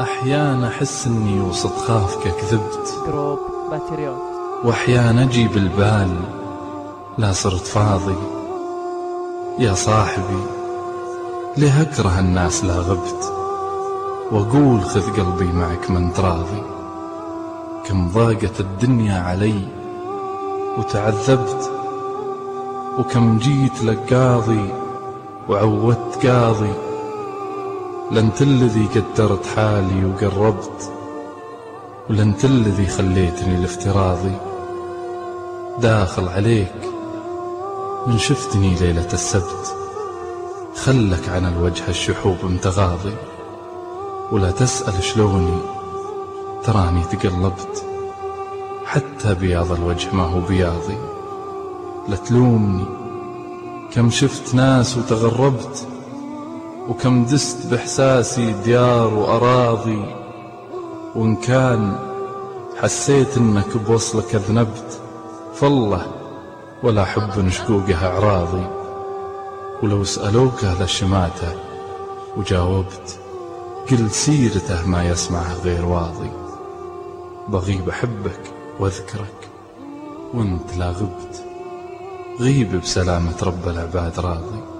أحيانا أحس إني وسط خافك كذبت. Group Patriot. وأحيانا أجي بالبال لا صرت فاضي. يا صاحبي ليه أكره الناس لا غبت؟ وأقول خذ قلبي معك من تراضي. كم ضاقت الدنيا علي وتعذبت وكم جيت لك قاضي وعودت قاضي. لانت الذي قدرت حالي وقربت ولانت الذي خليتني لافتراضي. داخل عليك من شفتني ليلة السبت خلك عن الوجه الشحوب متغاضي ولا تسأل شلوني تراني تقلبت حتى بياض الوجه ما هو بياضي. لا تلومني كم شفت ناس وتغربت وكم دست بإحساسي ديار وأراضي وإن كان حسيت إنك بوصلك أذنبت فالله ولا حب شقوقها أعراضي. ولو سألوك أهل الشماتة وجاوبت قل سيرته ما يسمعه غير واضي. بغيب أحبك وأذكرك وإنت لا غبت غيب بسلامة رب العباد راضي.